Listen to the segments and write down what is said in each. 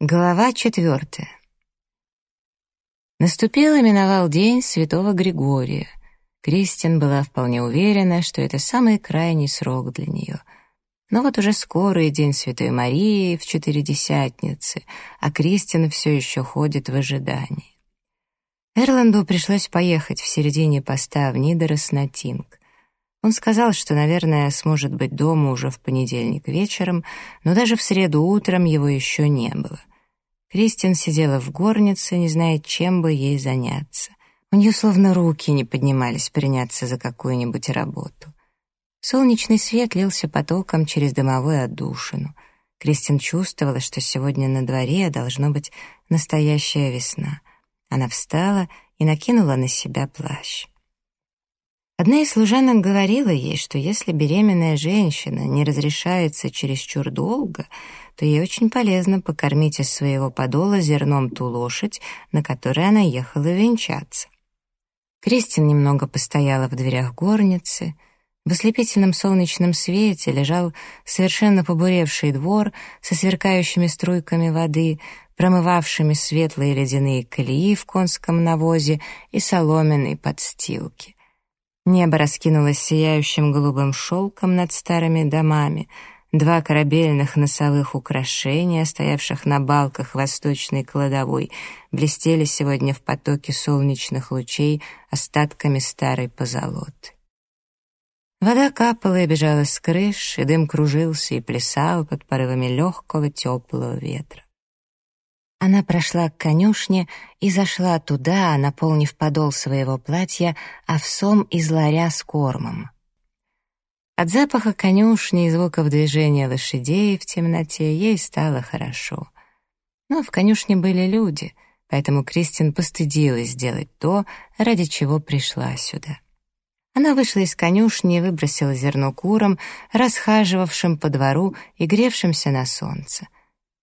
Глава четвертая. Наступил и миновал день святого Григория. Кристин была вполне уверена, что это самый крайний срок для нее. Но вот уже скоро и день Святой Марии в Четыредесятнице, а Кристин все еще ходит в ожидании. Эрланду пришлось поехать в середине поста в Нидерес на Тинг. Он сказал, что, наверное, сможет быть дома уже в понедельник вечером, но даже в среду утром его еще не было. Кристин сидела в горнице, не зная, чем бы ей заняться. У нее словно руки не поднимались приняться за какую-нибудь работу. Солнечный свет лился потоком через дымовую отдушину. Кристин чувствовала, что сегодня на дворе должно быть настоящая весна. Она встала и накинула на себя плащ. Одна из служанок говорила ей, что если беременная женщина не разрешается чересчур долго, то ей очень полезно покормить из своего подола зерном ту лошадь, на которой она ехала венчаться. Кристин немного постояла в дверях горницы. В ослепительном солнечном свете лежал совершенно побуревший двор со сверкающими струйками воды, промывавшими светлые ледяные колеи в конском навозе и соломенной подстилки. Небо раскинулось сияющим голубым шелком над старыми домами. Два корабельных носовых украшения, стоявших на балках восточной кладовой, блестели сегодня в потоке солнечных лучей остатками старой позолоты. Вода капала и бежала с крыш, и дым кружился и плясал под порывами легкого теплого ветра. Она прошла к конюшне и зашла туда, наполнив подол своего платья овсом из ларя с кормом. От запаха конюшни и звуков движения лошадей в темноте ей стало хорошо. Но в конюшне были люди, поэтому Кристин постыдилась сделать то, ради чего пришла сюда. Она вышла из конюшни и выбросила зерно курам, расхаживавшим по двору и гревшимся на солнце.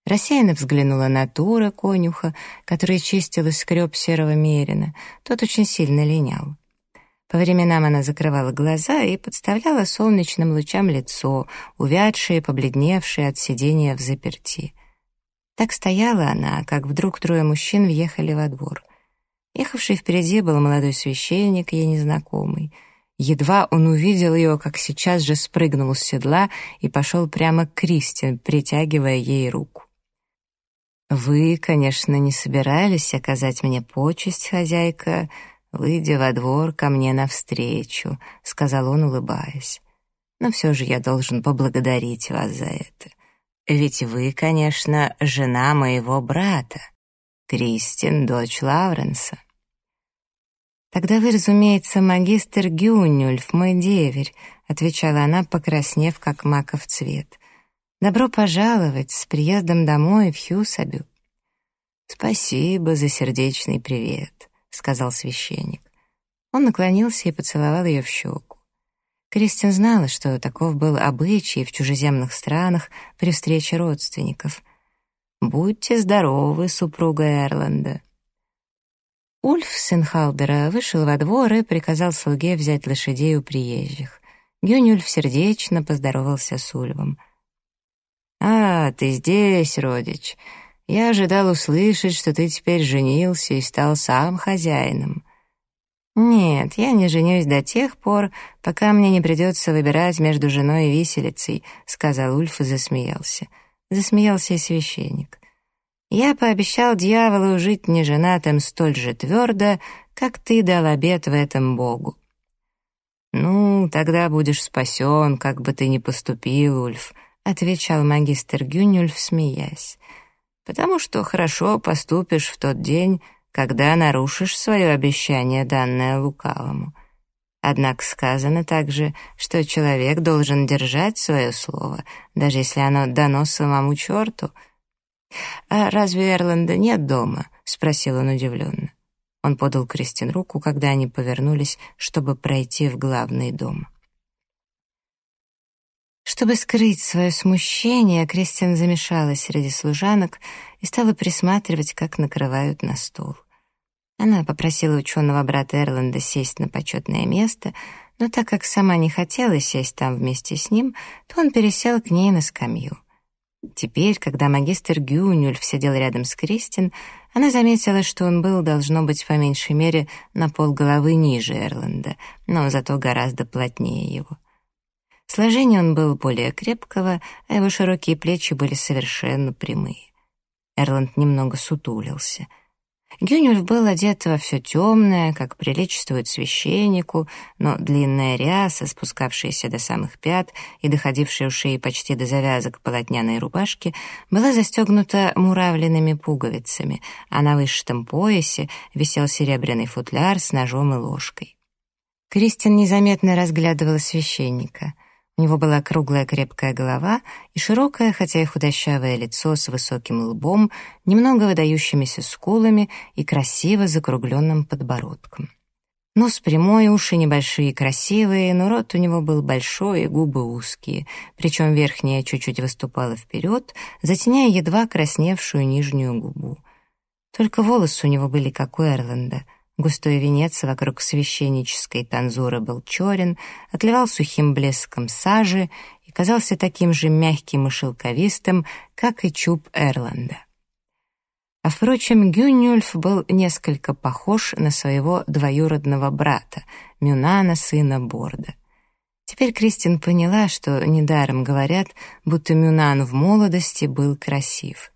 Рассеянно взглянула на Тура, конюха, который чистил и скреб серого мерина. Тот очень сильно линял. По временам она закрывала глаза и подставляла солнечным лучам лицо, увядшее и побледневшее от сидения в заперти. Так стояла она, как вдруг трое мужчин въехали во двор. Ехавший впереди был молодой священник, ей незнакомый. Едва он увидел ее, как сейчас же спрыгнул с седла и пошел прямо к Кристин, притягивая ей руку. «Вы, конечно, не собирались оказать мне почесть, хозяйка, выйдя во двор ко мне навстречу», — сказал он, улыбаясь. «Но все же я должен поблагодарить вас за это. Ведь вы, конечно, жена моего брата, Кристин, дочь Лавренса». «Тогда вы, разумеется, магистр Гюнюльф, мой деверь», — отвечала она, покраснев, как маков цвет. Добро пожаловать с приездом домой в Хьюсабю. Спасибо за сердечный привет, сказал священник. Он наклонился и поцеловал ее в щеку. Кристин знала, что таков был обычай в чужеземных странах при встрече родственников. «Будьте здоровы, супруга Эрланда». Ульф, сын Халбера, вышел во двор и приказал слуге взять лошадей у приезжих. Гюнюльф сердечно поздоровался с Ульвом — «А, ты здесь, родич. Я ожидал услышать, что ты теперь женился и стал сам хозяином». «Нет, я не женюсь до тех пор, пока мне не придется выбирать между женой и виселицей», — сказал Ульф и засмеялся. Засмеялся и священник. «Я пообещал дьяволу жить неженатым столь же твердо, как ты дал обет в этом Богу». «Ну, тогда будешь спасен, как бы ты ни поступил, Ульф», — отвечал магистр Гюнюльф, смеясь, «потому что хорошо поступишь в тот день, когда нарушишь свое обещание, данное лукавому. Однако сказано также, что человек должен держать свое слово, даже если оно дано самому черту». «А разве Эрланда нет дома?» — спросил он удивленно. Он подал Кристин руку, когда они повернулись, чтобы пройти в главный дом. Чтобы скрыть свое смущение, Кристин замешалась среди служанок и стала присматривать, как накрывают на стол. Она попросила ученого брата Эрланда сесть на почетное место, но так как сама не хотела сесть там вместе с ним, то он пересел к ней на скамью. Теперь, когда магистр Гюнюльф сидел рядом с Кристин, она заметила, что он был, должно быть, по меньшей мере, на полголовы ниже Эрланда, но зато гораздо плотнее его. Сложение он был более крепкого, а его широкие плечи были совершенно прямые. Эрланд немного сутулился — Гюнюльф был одет во все темное, как приличествует священнику, но длинная ряса, спускавшаяся до самых пят и доходившая у шеи почти до завязок полотняной рубашки, была застегнута муравленными пуговицами, а на вышитом поясе висел серебряный футляр с ножом и ложкой. Кристин незаметно разглядывала священника. У него была круглая крепкая голова и широкое, хотя и худощавое лицо с высоким лбом, немного выдающимися скулами и красиво закругленным подбородком. Нос прямой, уши небольшие и красивые, но рот у него был большой и губы узкие, причем верхняя чуть-чуть выступала вперед, затеняя едва красневшую нижнюю губу. Только волосы у него были как у Эрланда — Густой венец вокруг священнической танзуры был черен, отливал сухим блеском сажи и казался таким же мягким и шелковистым, как и чуб Эрланда. А впрочем, Гюнюльф был несколько похож на своего двоюродного брата, Мюнана, сына Борда. Теперь Кристин поняла, что недаром говорят, будто Мюнан в молодости был красив.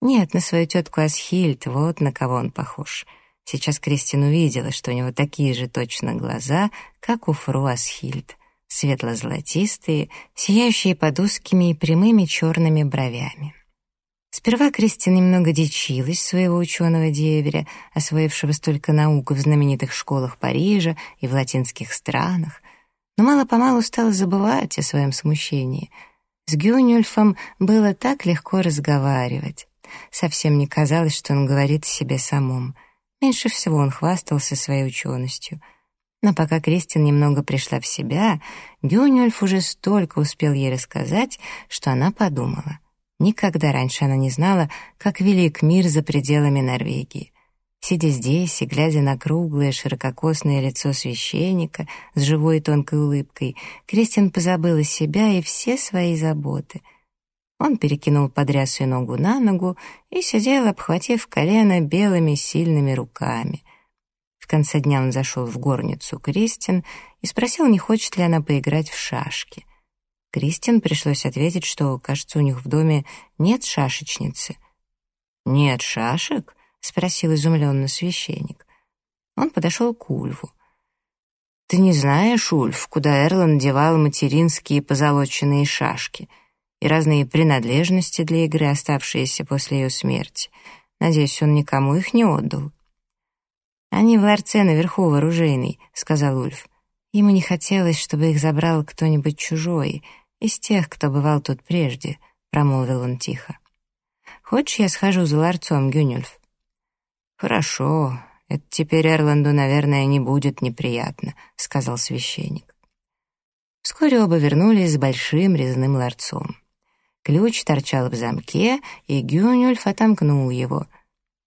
Нет, на свою тетку Асхильд, вот на кого он похож — Сейчас Кристин увидела, что у него такие же точно глаза, как у фру Асхильд, светло-золотистые, сияющие под узкими и прямыми черными бровями. Сперва Кристин немного дичилась своего ученого деверя, освоившего столько наук в знаменитых школах Парижа и в латинских странах, но мало-помалу стала забывать о своем смущении. С Гюнюльфом было так легко разговаривать. Совсем не казалось, что он говорит себе самому — Меньше всего он хвастался своей ученостью. Но пока Кристин немного пришла в себя, Гюнюльф уже столько успел ей рассказать, что она подумала. Никогда раньше она не знала, как велик мир за пределами Норвегии. Сидя здесь и глядя на круглое, ширококосное лицо священника с живой тонкой улыбкой, Кристин позабыла себя и все свои заботы — он перекинул подрясую ногу на ногу и сидел, обхватив колено белыми сильными руками. В конце дня он зашел в горницу Кристин и спросил, не хочет ли она поиграть в шашки. Кристин пришлось ответить, что, кажется, у них в доме нет шашечницы. «Нет шашек?» — спросил изумленно священник. Он подошел к Ульву. «Ты не знаешь, Ульф, куда Эрлан девал материнские позолоченные шашки?» И разные принадлежности для игры, оставшиеся после ее смерти. Надеюсь, он никому их не отдал. «Они в ларце наверху вооружейный», — сказал Ульф. Ему не хотелось, чтобы их забрал кто-нибудь чужой, из тех, кто бывал тут прежде, — промолвил он тихо. «Хочешь, я схожу за ларцом, Гюнюльф?» «Хорошо, это теперь Эрланду, наверное, не будет неприятно», — сказал священник. Вскоре оба вернулись с большим резным ларцом. Ключ торчал в замке, и Гюнюльф отомкнул его.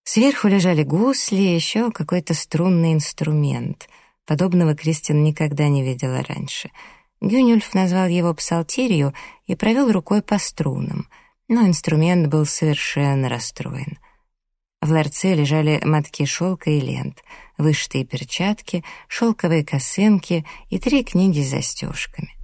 Сверху лежали гусли и еще какой-то струнный инструмент. Подобного Кристин никогда не видела раньше. Гюнюльф назвал его псалтирью и провел рукой по струнам, но инструмент был совершенно расстроен. В ларце лежали мотки шелка и лент, вышитые перчатки, шелковые косынки и три книги с застежками.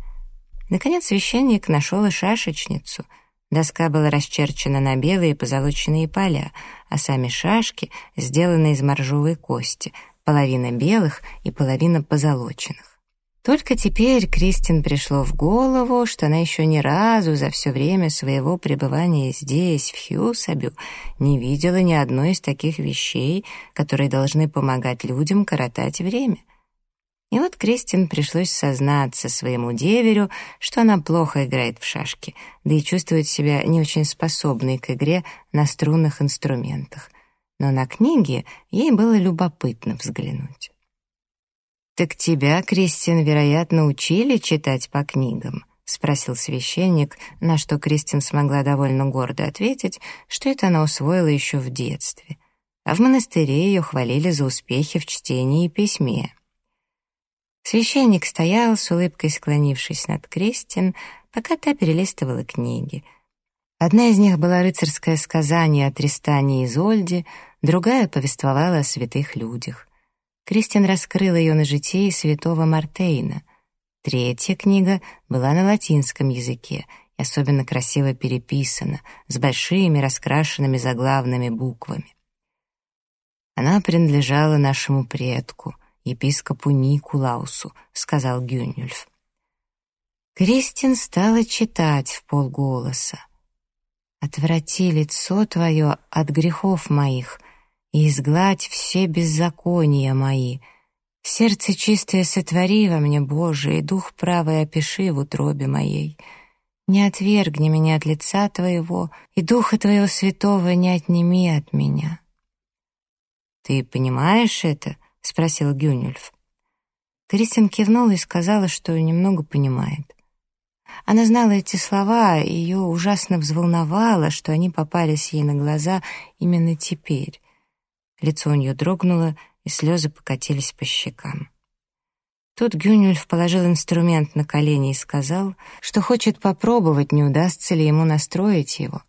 Наконец священник нашел и шашечницу — Доска была расчерчена на белые позолоченные поля, а сами шашки сделаны из моржовой кости, половина белых и половина позолоченных. Только теперь Кристин пришло в голову, что она еще ни разу за все время своего пребывания здесь, в Хьюсабю, не видела ни одной из таких вещей, которые должны помогать людям коротать время. И вот Кристин пришлось сознаться своему деверю, что она плохо играет в шашки, да и чувствует себя не очень способной к игре на струнных инструментах. Но на книги ей было любопытно взглянуть. «Так тебя, Кристин, вероятно, учили читать по книгам?» — спросил священник, на что Кристин смогла довольно гордо ответить, что это она усвоила еще в детстве. А в монастыре ее хвалили за успехи в чтении и письме. Священник стоял, с улыбкой склонившись над Кристин, пока та перелистывала книги. Одна из них была рыцарское сказание о Тристане и Изольде, другая повествовала о святых людях. Кристин раскрыл ее на житии святого Мартейна. Третья книга была на латинском языке и особенно красиво переписана, с большими раскрашенными заглавными буквами. Она принадлежала нашему предку, епископу Никулаусу, сказал Гюнюльф. Кристин стала читать в полголоса. «Отврати лицо твое от грехов моих и изгладь все беззакония мои. Сердце чистое сотвори во мне, Боже, и дух правый опиши в утробе моей. Не отвергни меня от лица твоего, и духа твоего святого не отними от меня». «Ты понимаешь это?» — спросил Гюнюльф. Кристин кивнула и сказала, что немного понимает. Она знала эти слова, и ее ужасно взволновало, что они попались ей на глаза именно теперь. Лицо у нее дрогнуло, и слезы покатились по щекам. Тут Гюнюльф положил инструмент на колени и сказал, что хочет попробовать, не удастся ли ему настроить его.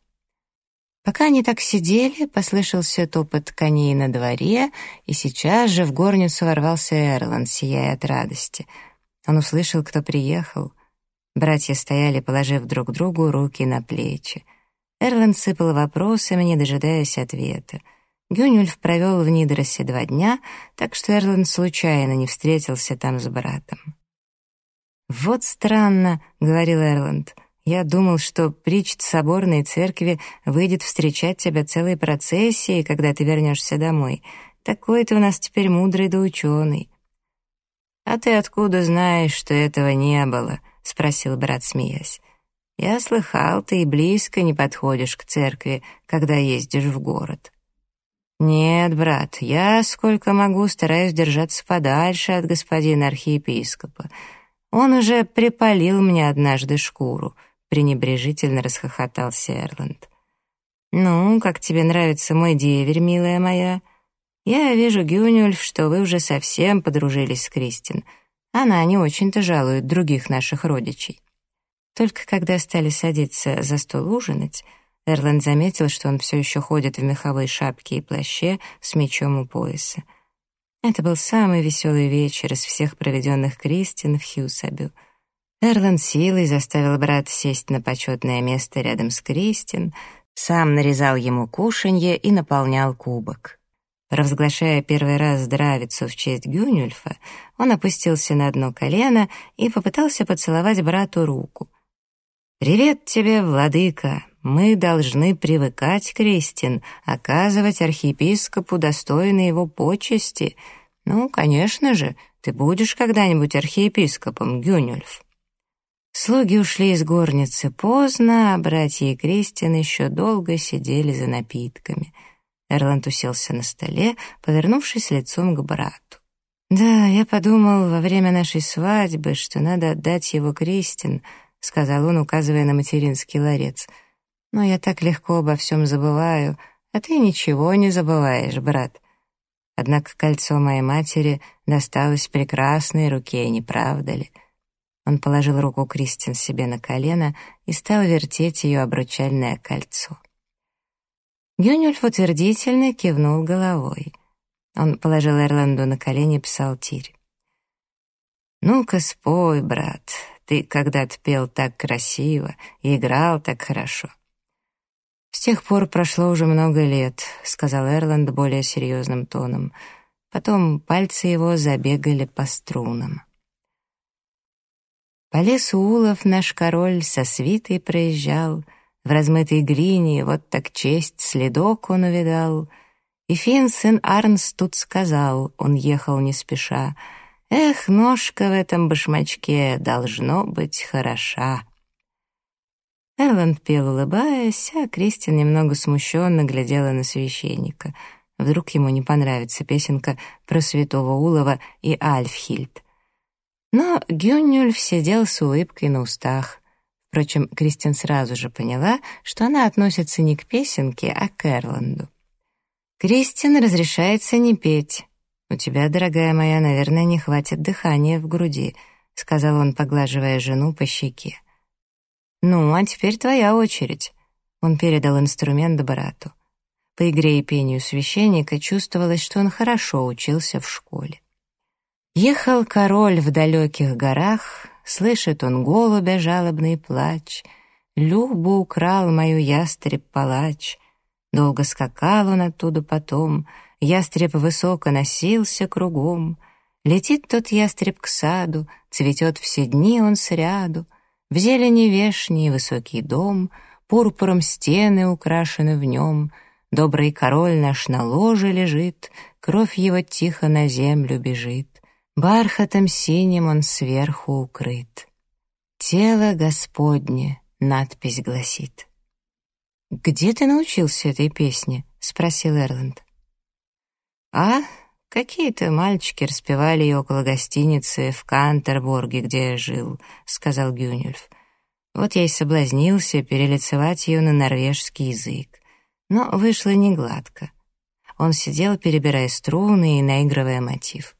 Пока они так сидели, послышался топот коней на дворе, и сейчас же в горницу ворвался Эрлан, сияя от радости. Он услышал, кто приехал. Братья стояли, положив друг другу руки на плечи. Эрланд сыпал вопросами, не дожидаясь ответа. Гюнюльф провел в Нидросе два дня, так что Эрланд случайно не встретился там с братом. «Вот странно», — говорил Эрланд, — я думал, что причт соборной церкви выйдет встречать тебя целой процессией, когда ты вернешься домой. Такой ты у нас теперь мудрый да ученый». «А ты откуда знаешь, что этого не было?» — спросил брат, смеясь. «Я слыхал, ты и близко не подходишь к церкви, когда ездишь в город». «Нет, брат, я, сколько могу, стараюсь держаться подальше от господина архиепископа. Он уже припалил мне однажды шкуру» пренебрежительно расхохотался Эрланд. «Ну, как тебе нравится мой деверь, милая моя? Я вижу, Гюнюльф, что вы уже совсем подружились с Кристин. Она не очень-то жалует других наших родичей». Только когда стали садиться за стол ужинать, Эрланд заметил, что он все еще ходит в меховой шапке и плаще с мечом у пояса. Это был самый веселый вечер из всех проведенных Кристин в Хьюсабю — Эрланд силой заставил брата сесть на почетное место рядом с Кристин, сам нарезал ему кушанье и наполнял кубок. Провозглашая первый раз здравицу в честь Гюнюльфа, он опустился на одно колено и попытался поцеловать брату руку. «Привет тебе, владыка! Мы должны привыкать, Кристин, оказывать архиепископу достойные его почести. Ну, конечно же, ты будешь когда-нибудь архиепископом, Гюнюльф». Слуги ушли из горницы поздно, а братья и Кристин еще долго сидели за напитками. Эрланд уселся на столе, повернувшись лицом к брату. «Да, я подумал во время нашей свадьбы, что надо отдать его Кристин», — сказал он, указывая на материнский ларец. «Но я так легко обо всем забываю, а ты ничего не забываешь, брат». Однако кольцо моей матери досталось прекрасной руке, не правда ли?» Он положил руку Кристин себе на колено и стал вертеть ее обручальное кольцо. Гюнюльф утвердительно кивнул головой. Он положил Эрланду на колени псалтирь. «Ну-ка спой, брат, ты когда-то пел так красиво и играл так хорошо». «С тех пор прошло уже много лет», — сказал Эрланд более серьезным тоном. Потом пальцы его забегали по струнам. По лесу улов наш король со свитой проезжал, В размытой глине вот так честь следок он увидал. И Фин, сын Арнс, тут сказал, он ехал не спеша, «Эх, ножка в этом башмачке должно быть хороша». Эрланд пел, улыбаясь, а Кристин немного смущенно глядела на священника. Вдруг ему не понравится песенка про святого Улова и Альфхильд. Но Гюнюльф сидел с улыбкой на устах. Впрочем, Кристин сразу же поняла, что она относится не к песенке, а к Эрланду. «Кристин разрешается не петь. У тебя, дорогая моя, наверное, не хватит дыхания в груди», — сказал он, поглаживая жену по щеке. «Ну, а теперь твоя очередь. Он передал инструмент брату. По игре и пению священника чувствовалось, что он хорошо учился в школе. Ехал король в далеких горах, слышит он голубя жалобный плач. Любу украл мою ястреб-палач. Долго скакал он оттуда потом, ястреб высоко носился кругом. Летит тот ястреб к саду, цветет все дни он сряду. В зелени вешний высокий дом, пурпуром стены украшены в нем. Добрый король наш на ложе лежит, кровь его тихо на землю бежит. Бархатом синим он сверху укрыт. «Тело Господне», — надпись гласит. «Где ты научился этой песне?» — спросил Эрланд. «А, какие-то мальчики распевали ее около гостиницы в Кантербурге, где я жил», — сказал Гюнюльф. «Вот я и соблазнился перелицевать ее на норвежский язык. Но вышло негладко. Он сидел, перебирая струны и наигрывая мотив.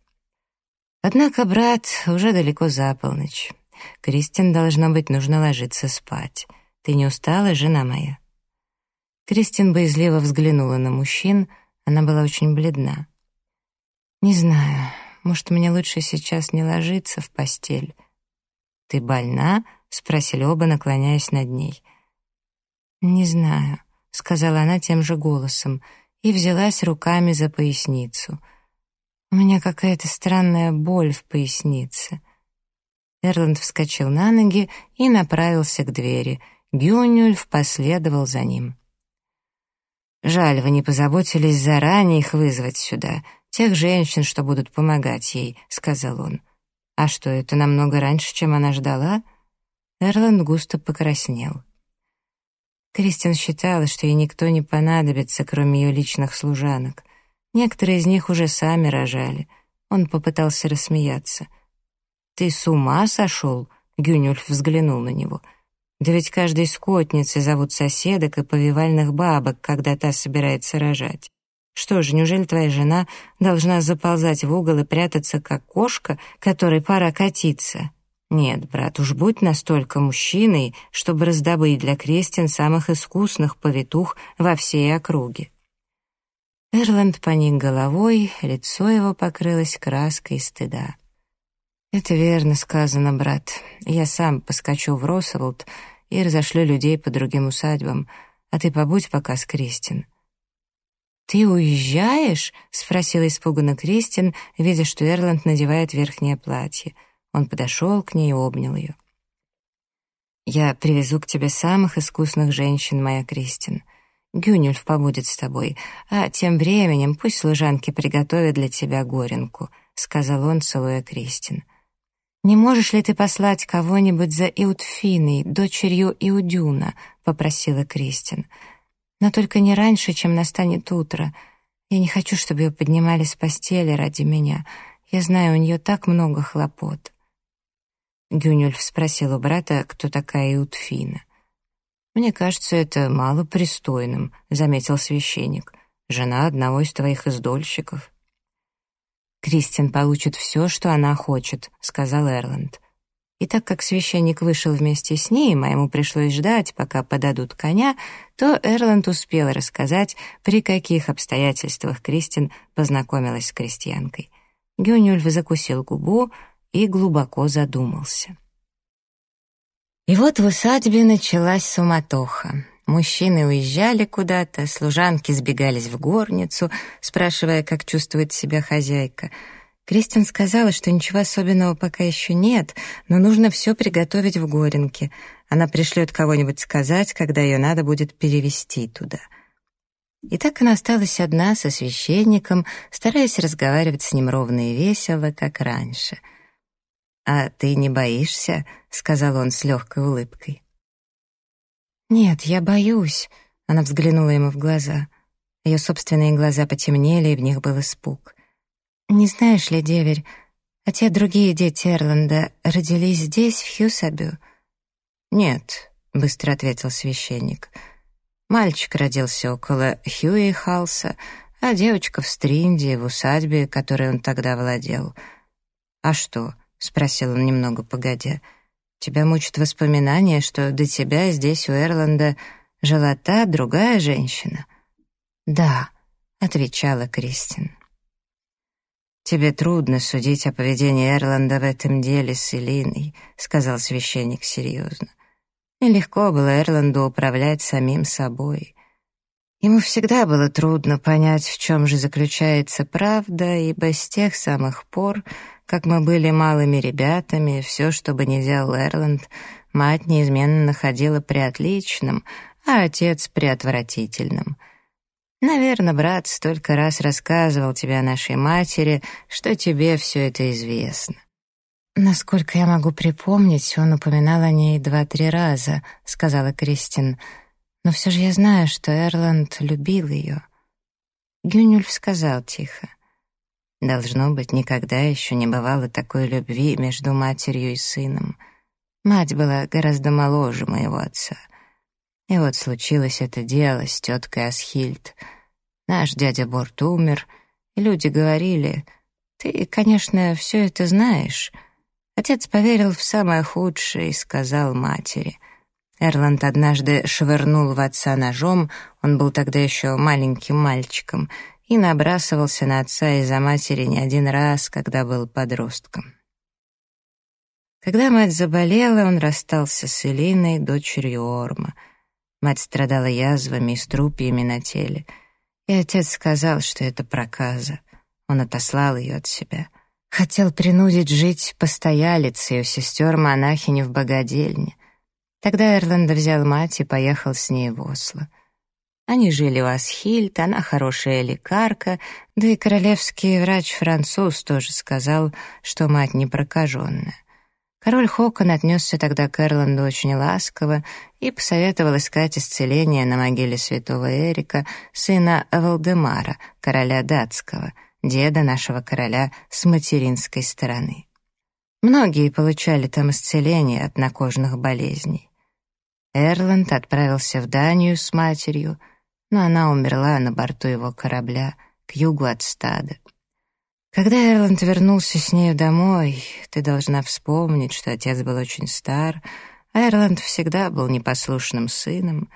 Однако, брат, уже далеко за полночь. Кристин, должно быть, нужно ложиться спать. Ты не устала, жена моя?» Кристин боязливо взглянула на мужчин, она была очень бледна. «Не знаю, может, мне лучше сейчас не ложиться в постель?» «Ты больна?» — спросили оба, наклоняясь над ней. «Не знаю», — сказала она тем же голосом и взялась руками за поясницу — у меня какая-то странная боль в пояснице. Эрланд вскочил на ноги и направился к двери. Гюнюльф последовал за ним. «Жаль, вы не позаботились заранее их вызвать сюда, тех женщин, что будут помогать ей», — сказал он. «А что, это намного раньше, чем она ждала?» Эрланд густо покраснел. Кристин считала, что ей никто не понадобится, кроме ее личных служанок. Некоторые из них уже сами рожали. Он попытался рассмеяться. «Ты с ума сошел?» — Гюнюльф взглянул на него. «Да ведь каждой скотницей зовут соседок и повивальных бабок, когда та собирается рожать. Что же, неужели твоя жена должна заползать в угол и прятаться, как кошка, которой пора катиться?» «Нет, брат, уж будь настолько мужчиной, чтобы раздобыть для крестин самых искусных повитух во всей округе». Эрланд поник головой, лицо его покрылось краской стыда. «Это верно сказано, брат. Я сам поскочу в Росволд и разошлю людей по другим усадьбам, а ты побудь пока с Кристин». «Ты уезжаешь?» — спросила испуганно Кристин, видя, что Эрланд надевает верхнее платье. Он подошел к ней и обнял ее. «Я привезу к тебе самых искусных женщин, моя Кристин. Гюнюльф побудет с тобой, а тем временем пусть служанки приготовят для тебя горенку», — сказал он, целуя Кристин. «Не можешь ли ты послать кого-нибудь за Иутфиной, дочерью Иудюна?» — попросила Кристин. «Но только не раньше, чем настанет утро. Я не хочу, чтобы ее поднимали с постели ради меня. Я знаю, у нее так много хлопот». Гюнюльф спросил у брата, кто такая Иутфина. «Мне кажется, это малопристойным», — заметил священник. «Жена одного из твоих издольщиков». «Кристин получит все, что она хочет», — сказал Эрланд. И так как священник вышел вместе с ним, а ему пришлось ждать, пока подадут коня, то Эрланд успел рассказать, при каких обстоятельствах Кристин познакомилась с крестьянкой. Гюнюльф закусил губу и глубоко задумался. И вот в усадьбе началась суматоха. Мужчины уезжали куда-то, служанки сбегались в горницу, спрашивая, как чувствует себя хозяйка. Кристин сказала, что ничего особенного пока еще нет, но нужно все приготовить в Горенке. Она пришлет кого-нибудь сказать, когда ее надо будет перевести туда. И так она осталась одна со священником, стараясь разговаривать с ним ровно и весело, как раньше — «А ты не боишься?» — сказал он с легкой улыбкой. «Нет, я боюсь», — она взглянула ему в глаза. Ее собственные глаза потемнели, и в них был испуг. «Не знаешь ли, деверь, а те другие дети Эрланда родились здесь, в Хьюсабю?» «Нет», — быстро ответил священник. «Мальчик родился около Хьюи-Халса, а девочка в Стринде, в усадьбе, которой он тогда владел. А что?» — спросил он немного погодя. «Тебя мучат воспоминания, что до тебя здесь, у Эрланда, жила та, другая женщина?» «Да», — отвечала Кристин. «Тебе трудно судить о поведении Эрланда в этом деле с Элиной», — сказал священник серьезно. Нелегко было Эрланду управлять самим собой. Ему всегда было трудно понять, в чем же заключается правда, ибо с тех самых пор, как мы были малыми ребятами, все, что бы ни делал Эрланд, мать неизменно находила приотличным, а отец приотвратительным. Наверное, брат столько раз рассказывал тебе о нашей матери, что тебе все это известно. «Насколько я могу припомнить, он упоминал о ней два-три раза», — сказала Кристин. «Но все же я знаю, что Эрланд любил ее». Гюнюльф сказал тихо. «Должно быть, никогда еще не бывало такой любви между матерью и сыном. Мать была гораздо моложе моего отца. И вот случилось это дело с теткой Асхильд. Наш дядя Борт умер, и люди говорили, «Ты, конечно, все это знаешь». Отец поверил в самое худшее и сказал матери. Эрланд однажды швырнул в отца ножом, он был тогда еще маленьким мальчиком, и набрасывался на отца из-за матери не один раз, когда был подростком. Когда мать заболела, он расстался с Элиной, дочерью Орма. Мать страдала язвами и струпьями на теле, и отец сказал, что это проказа. Он отослал ее от себя — Хотел принудить жить постоялицей у сестер-монахини в богадельне. Тогда Эрланда взял мать и поехал с ней в Осло. Они жили у Асхильд, она хорошая лекарка, да и королевский врач-француз тоже сказал, что мать не прокаженная. Король Хокон отнесся тогда к Эрланду очень ласково и посоветовал искать исцеление на могиле святого Эрика, сына Валдемара, короля датского — деда нашего короля с материнской стороны. Многие получали там исцеление от накожных болезней. Эрланд отправился в Данию с матерью, но она умерла на борту его корабля к югу от стада. Когда Эрланд вернулся с нею домой, ты должна вспомнить, что отец был очень стар, а Эрланд всегда был непослушным сыном.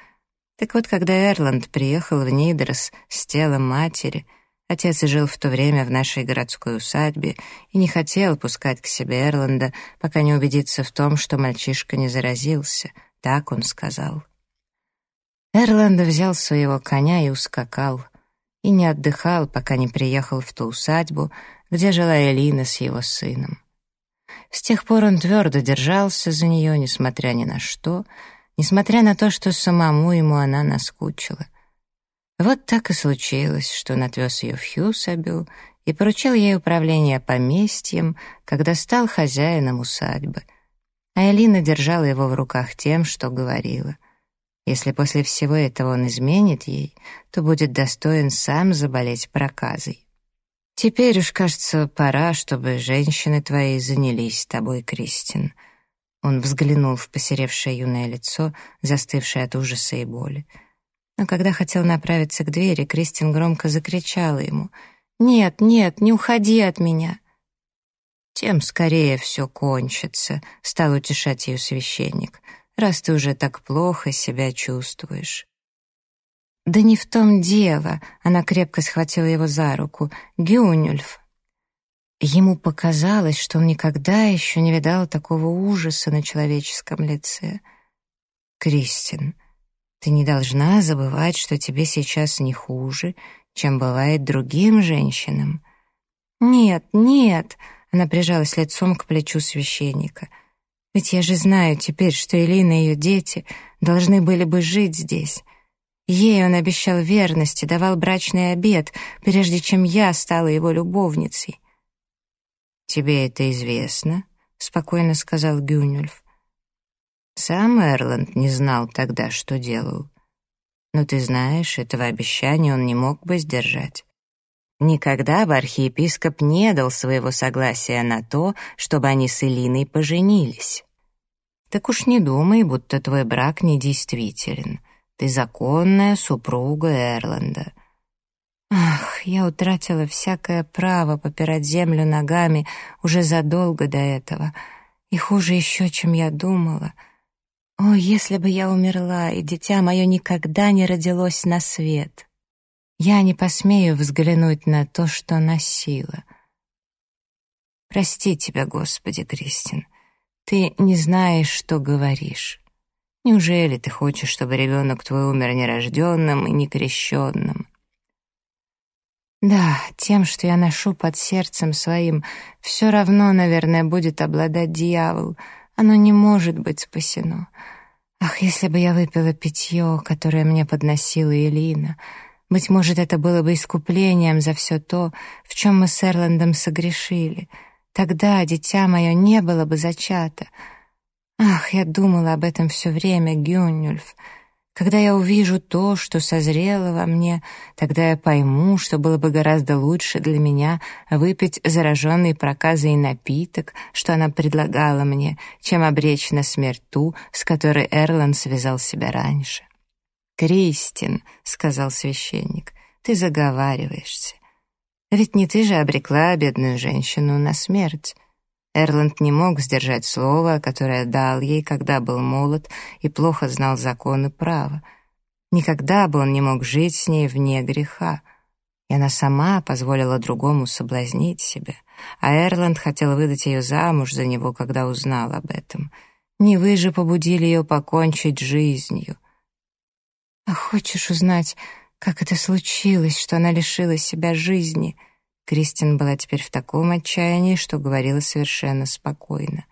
Так вот, когда Эрланд приехал в Нидерс с телом матери — Отец жил в то время в нашей городской усадьбе и не хотел пускать к себе Эрланда, пока не убедится в том, что мальчишка не заразился. Так он сказал. Эрланд взял своего коня и ускакал, и не отдыхал, пока не приехал в ту усадьбу, где жила Элина с его сыном. С тех пор он твердо держался за нее, несмотря ни на что, несмотря на то, что самому ему она наскучила. Вот так и случилось, что он отвез ее в Хьюсабю и поручил ей управление поместьем, когда стал хозяином усадьбы. А Элина держала его в руках тем, что говорила. Если после всего этого он изменит ей, то будет достоин сам заболеть проказой. Теперь уж, кажется, пора, чтобы женщины твои занялись тобой, Кристин. Он взглянул в посеревшее юное лицо, застывшее от ужаса и боли. Но когда хотел направиться к двери, Кристин громко закричала ему «Нет, нет, не уходи от меня!» «Тем скорее все кончится», — стал утешать ее священник, «раз ты уже так плохо себя чувствуешь». «Да не в том дело», — она крепко схватила его за руку, «Гюнюльф». Ему показалось, что он никогда еще не видал такого ужаса на человеческом лице. «Кристин, ты не должна забывать, что тебе сейчас не хуже, чем бывает другим женщинам. Нет, нет, она прижалась лицом к плечу священника. Ведь я же знаю теперь, что Элина и ее дети должны были бы жить здесь. Ей он обещал верность и давал брачный обет, прежде чем я стала его любовницей. «Тебе это известно?» — спокойно сказал Гюнюльф. Сам Эрланд не знал тогда, что делал. Но ты знаешь, этого обещания он не мог бы сдержать. Никогда бы архиепископ не дал своего согласия на то, чтобы они с Элиной поженились. Так уж не думай, будто твой брак недействителен. Ты законная супруга Эрланда. Ах, я утратила всякое право попирать землю ногами уже задолго до этого. И хуже еще, чем я думала — О, если бы я умерла, и дитя мое никогда не родилось на свет! Я не посмею взглянуть на то, что носила. Прости тебя, Господи, Кристин. Ты не знаешь, что говоришь. Неужели ты хочешь, чтобы ребенок твой умер нерожденным и некрещенным? Да, тем, что я ношу под сердцем своим, все равно, наверное, будет обладать дьявол. Оно не может быть спасено. Ах, если бы я выпила питье, которое мне подносила Элина. Быть может, это было бы искуплением за все то, в чем мы с Эрландом согрешили. Тогда дитя мое не было бы зачато. Ах, я думала об этом все время, Гюннюльф. Когда я увижу то, что созрело во мне, тогда я пойму, что было бы гораздо лучше для меня выпить зараженный проказой напиток, что она предлагала мне, чем обречь на смерть ту, с которой Эрлан связал себя раньше. «Кристин», — сказал священник, — «ты заговариваешься. Ведь не ты же обрекла бедную женщину на смерть. Эрланд не мог сдержать слово, которое дал ей, когда был молод и плохо знал законы права. Никогда бы он не мог жить с ней вне греха. И она сама позволила другому соблазнить себя, а Эрланд хотел выдать ее замуж за него, когда узнал об этом. Не вы же побудили ее покончить жизнью. А хочешь узнать, как это случилось, что она лишила себя жизни — Кристин была теперь в таком отчаянии, что говорила совершенно спокойно.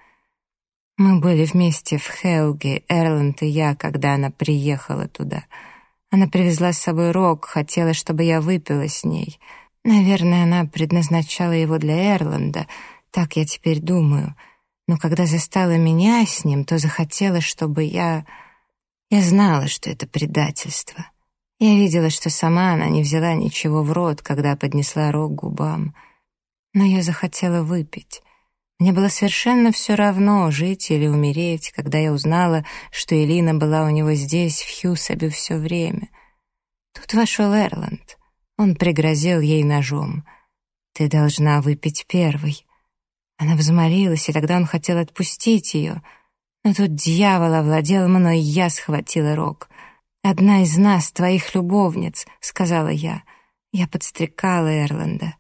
Мы были вместе в Хелге, Эрланд и я, когда она приехала туда. Она привезла с собой рог, хотела, чтобы я выпила с ней. Наверное, она предназначала его для Эрланда, так я теперь думаю. Но когда застала меня с ним, то захотела, чтобы я... Я знала, что это предательство. Я видела, что сама она не взяла ничего в рот, когда поднесла рог губам. Но я захотела выпить. Мне было совершенно все равно, жить или умереть, когда я узнала, что Элина была у него здесь, в Хьюсабе, все время. Тут вошел Эрланд. Он пригрозил ей ножом. «Ты должна выпить первой». Она взмолилась, и тогда он хотел отпустить ее. Но тут дьявол овладел мной, я схватила рог. «Одна из нас, твоих любовниц», — сказала я. Я подстрекала Эрланда.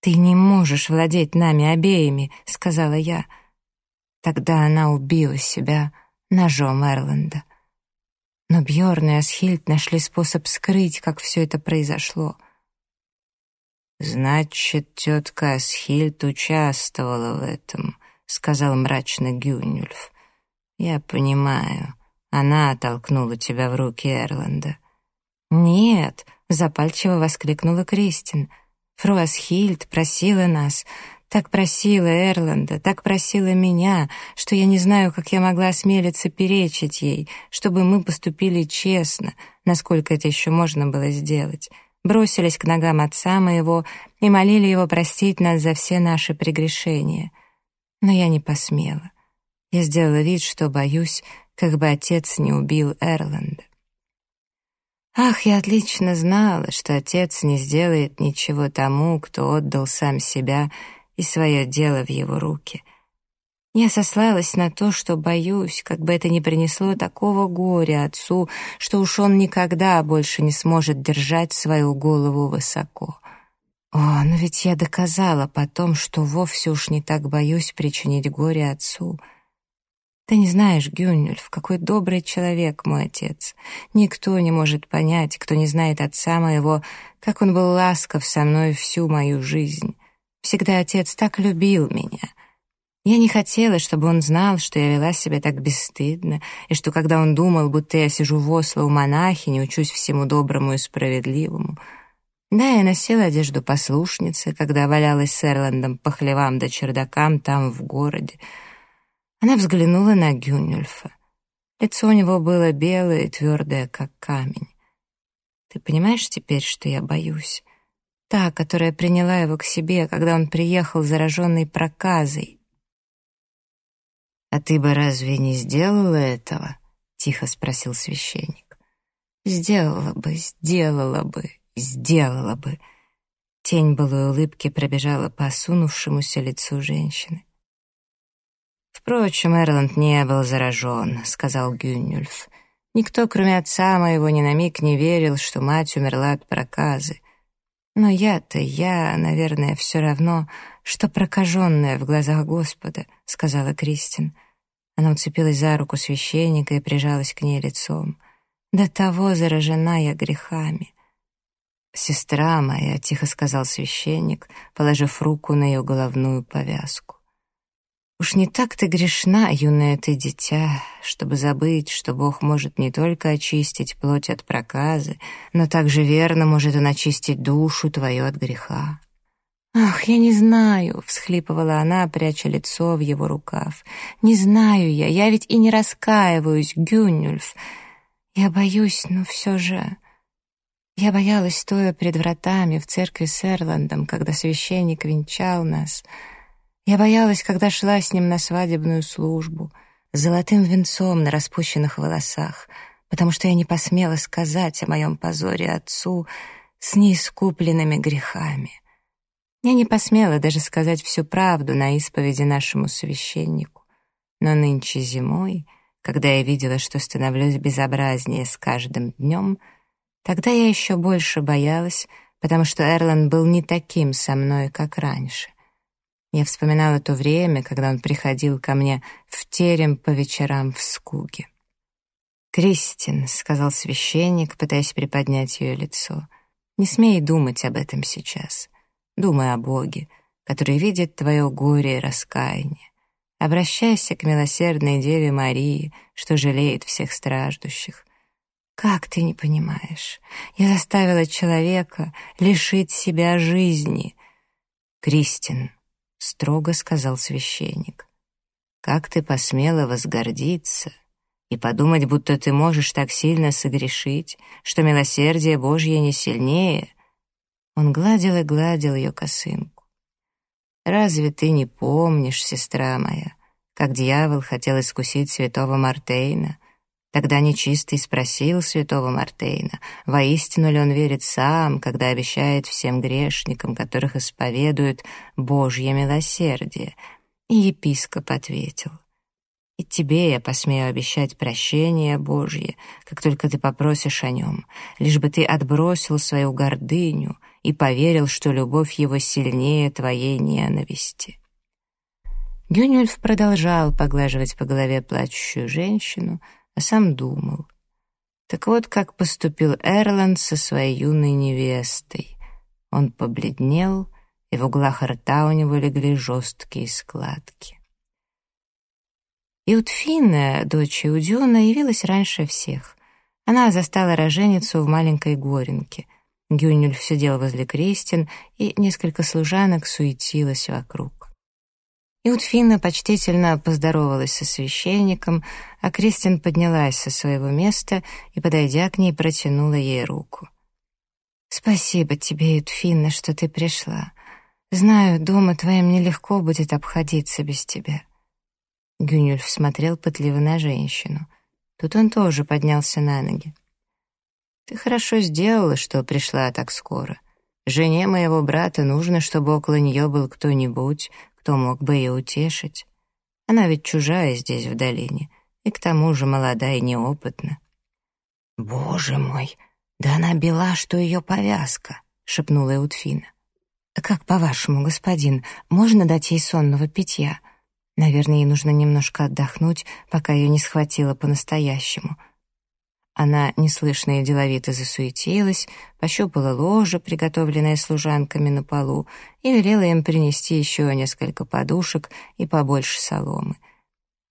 «Ты не можешь владеть нами обеими», — сказала я. Тогда она убила себя ножом Эрланда. Но Бьорн и Асхильд нашли способ скрыть, как все это произошло. «Значит, тетка Асхильд участвовала в этом», — сказал мрачно Гюнюльф. «Я понимаю». Она оттолкнула тебя в руки Эрланда. «Нет», — запальчиво воскликнула Кристин. «Фруасхильд просила нас, так просила Эрланда, так просила меня, что я не знаю, как я могла осмелиться перечить ей, чтобы мы поступили честно, насколько это еще можно было сделать. Бросились к ногам отца моего и молили его простить нас за все наши прегрешения. Но я не посмела. Я сделала вид, что боюсь, как бы отец не убил Эрланда. Ах, я отлично знала, что отец не сделает ничего тому, кто отдал сам себя и свое дело в его руки. Я сослалась на то, что боюсь, как бы это ни принесло такого горя отцу, что уж он никогда больше не сможет держать свою голову высоко. О, но ведь я доказала потом, что вовсе уж не так боюсь причинить горе отцу — ты не знаешь, Гюннюльф, какой добрый человек мой отец. Никто не может понять, кто не знает отца моего, как он был ласков со мной всю мою жизнь. Всегда отец так любил меня. Я не хотела, чтобы он знал, что я вела себя так бесстыдно, и что когда он думал, будто я сижу в Осло у монахини, учусь всему доброму и справедливому. Да, я носила одежду послушницы, когда валялась с Эрландом по хлевам да чердакам там, в городе, она взглянула на Гюнюльфа. Лицо у него было белое и твердое, как камень. «Ты понимаешь теперь, что я боюсь? Та, которая приняла его к себе, когда он приехал зараженный проказой». «А ты бы разве не сделала этого?» — тихо спросил священник. «Сделала бы, сделала бы, сделала бы». Тень былой улыбки пробежала по осунувшемуся лицу женщины. «Впрочем, Эрланд не был заражен», — сказал Гюннюльф. «Никто, кроме отца моего, ни на миг не верил, что мать умерла от проказы. Но я-то, я, наверное, все равно, что прокаженная в глазах Господа», — сказала Кристин. Она уцепилась за руку священника и прижалась к ней лицом. «До того заражена я грехами». «Сестра моя», — тихо сказал священник, положив руку на ее головную повязку. «Уж не так ты грешна, юное ты дитя, чтобы забыть, что Бог может не только очистить плоть от проказы, но также верно может он очистить душу твою от греха». «Ах, я не знаю», — всхлипывала она, пряча лицо в его рукав. «Не знаю я, я ведь и не раскаиваюсь, Гюнюльф. Я боюсь, но все же...» Я боялась, стоя перед вратами в церкви с Эрландом, когда священник венчал нас. Я боялась, когда шла с ним на свадебную службу, с золотым венцом на распущенных волосах, потому что я не посмела сказать о моем позоре отцу с неискупленными грехами. Я не посмела даже сказать всю правду на исповеди нашему священнику. Но нынче зимой, когда я видела, что становлюсь безобразнее с каждым днем, тогда я еще больше боялась, потому что Эрлан был не таким со мной, как раньше. Я вспоминала то время, когда он приходил ко мне в терем по вечерам в скуге. «Кристин», — сказал священник, пытаясь приподнять ее лицо, — «не смей думать об этом сейчас. Думай о Боге, который видит твое горе и раскаяние. Обращайся к милосердной Деве Марии, что жалеет всех страждущих. Как ты не понимаешь? Я заставила человека лишить себя жизни. Кристин, строго сказал священник, как ты посмела возгордиться и подумать, будто ты можешь так сильно согрешить, что милосердие Божье не сильнее — он гладил и гладил ее косынку. «Разве ты не помнишь, сестра моя, как дьявол хотел искусить святого Мартейна? Тогда нечистый спросил святого Мартейна, воистину ли он верит сам, когда обещает всем грешникам, которых исповедует Божье милосердие. И епископ ответил, «И тебе я посмею обещать прощение Божье, как только ты попросишь о нем, лишь бы ты отбросил свою гордыню» и поверил, что любовь его сильнее твоей ненависти. Гюнюльф продолжал поглаживать по голове плачущую женщину, а сам думал. Так вот, как поступил Эрланд со своей юной невестой. Он побледнел, и в углах рта у него легли жесткие складки. Иутфина, дочь Иудиона, явилась раньше всех. Она застала роженицу в маленькой горенке — Гюнюль сидел возле Кристин, и несколько служанок суетилось вокруг. Иутфина почтительно поздоровалась со священником, а Кристин поднялась со своего места и, подойдя к ней, протянула ей руку. «Спасибо тебе, Иутфина, что ты пришла. Знаю, дома твоим нелегко будет обходиться без тебя». Гюнюльф смотрел пытливо на женщину. Тут он тоже поднялся на ноги. Ты хорошо сделала, что пришла так скоро. Жене моего брата нужно, чтобы около нее был кто-нибудь, кто мог бы ее утешить. Она ведь чужая здесь, в долине, и к тому же молода и неопытна». «Боже мой, да она бела, что ее повязка», — шепнула Эутфина. «Как по-вашему, господин, можно дать ей сонного питья? Наверное, ей нужно немножко отдохнуть, пока ее не схватило по-настоящему». Она неслышно и деловито засуетилась, пощупала ложе, приготовленное служанками на полу, и велела им принести еще несколько подушек и побольше соломы.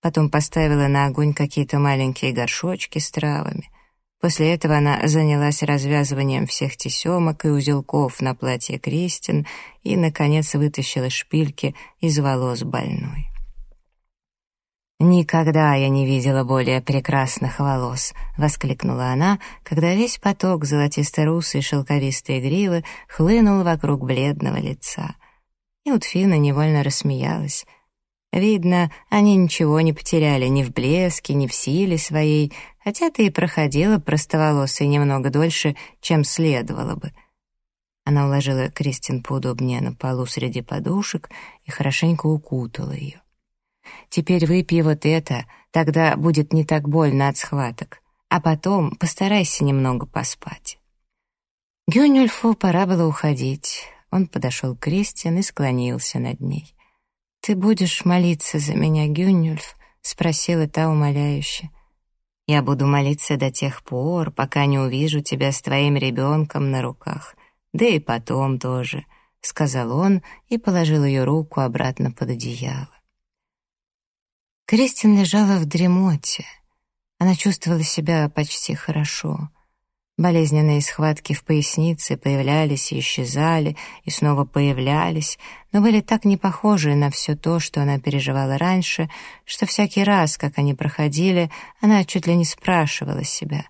Потом поставила на огонь какие-то маленькие горшочки с травами. После этого она занялась развязыванием всех тесемок и узелков на платье Кристин и, наконец, вытащила шпильки из волос больной. «Никогда я не видела более прекрасных волос!» — воскликнула она, когда весь поток золотисто-русой шелковистой гривы хлынул вокруг бледного лица. И Утфина невольно рассмеялась. Видно, они ничего не потеряли ни в блеске, ни в силе своей, хотя ты и проходила простоволосой немного дольше, чем следовало бы. Она уложила Кристин поудобнее на полу среди подушек и хорошенько укутала ее. Теперь выпей вот это, тогда будет не так больно от схваток. А потом постарайся немного поспать». Гюнюльфу пора было уходить. Он подошел к Кристиан и склонился над ней. «Ты будешь молиться за меня, Гюнюльф?» — спросила та умоляюще. «Я буду молиться до тех пор, пока не увижу тебя с твоим ребенком на руках. Да и потом тоже», — сказал он и положил ее руку обратно под одеяло. Кристин лежала в дремоте. Она чувствовала себя почти хорошо — Болезненные схватки в пояснице появлялись и исчезали, и снова появлялись, но были так не похожи на все то, что она переживала раньше, что всякий раз, как они проходили, она чуть ли не спрашивала себя,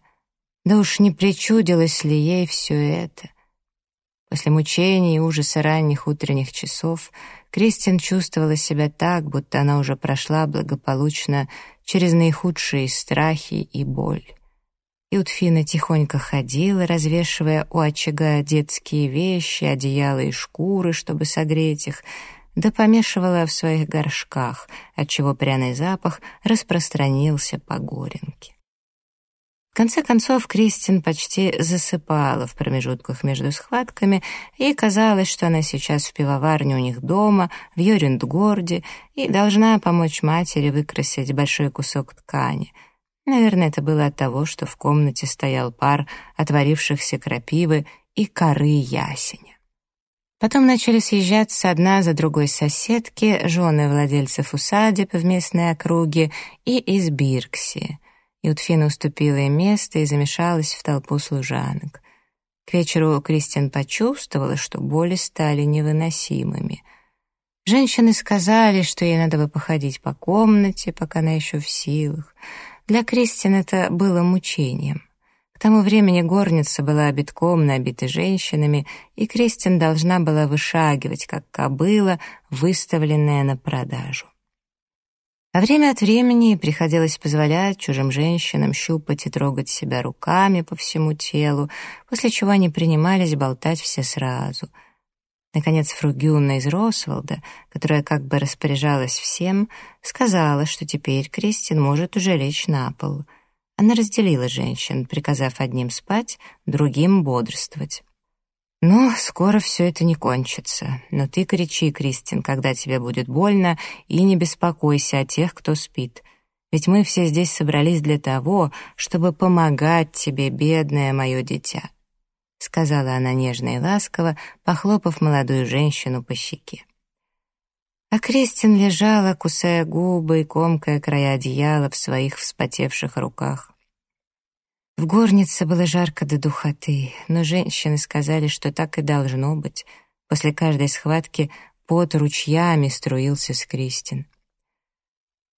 да уж не причудилось ли ей все это. После мучений и ужаса ранних утренних часов Кристин чувствовала себя так, будто она уже прошла благополучно через наихудшие страхи и боль. И Утфина тихонько ходила, развешивая у очага детские вещи, одеяла и шкуры, чтобы согреть их, да помешивала в своих горшках, отчего пряный запах распространился по горенке. Конце концов, Кристин почти засыпала в промежутках между схватками, и казалось, что она сейчас в пивоварне у них дома, в Йорюндгорде, и должна помочь матери выкрасить большой кусок ткани — Наверное, это было от того, что в комнате стоял пар отворившихся крапивы и коры ясеня. Потом начали съезжаться одна за другой соседки, жены владельцев усадеб в местной округе и из Биркси. Ютфина уступила им место и замешалась в толпу служанок. К вечеру Кристин почувствовала, что боли стали невыносимыми. Женщины сказали, что ей надо бы походить по комнате, пока она еще в силах. Для Кристин это было мучением. К тому времени горница была битком набита женщинами, и Кристин должна была вышагивать, как кобыла, выставленная на продажу. А время от времени приходилось позволять чужим женщинам щупать и трогать себя руками по всему телу, после чего они принимались болтать все сразу — Наконец, Фругюна из Росвалда, которая как бы распоряжалась всем, сказала, что теперь Кристин может уже лечь на пол. Она разделила женщин, приказав одним спать, другим бодрствовать. «Ну, скоро все это не кончится. Но ты кричи, Кристин, когда тебе будет больно, и не беспокойся о тех, кто спит. Ведь мы все здесь собрались для того, чтобы помогать тебе, бедное мое дитя». — сказала она нежно и ласково, похлопав молодую женщину по щеке. А Кристин лежала, кусая губы и комкая края одеяла в своих вспотевших руках. В горнице было жарко до духоты, но женщины сказали, что так и должно быть. После каждой схватки пот ручьями струился с Кристин.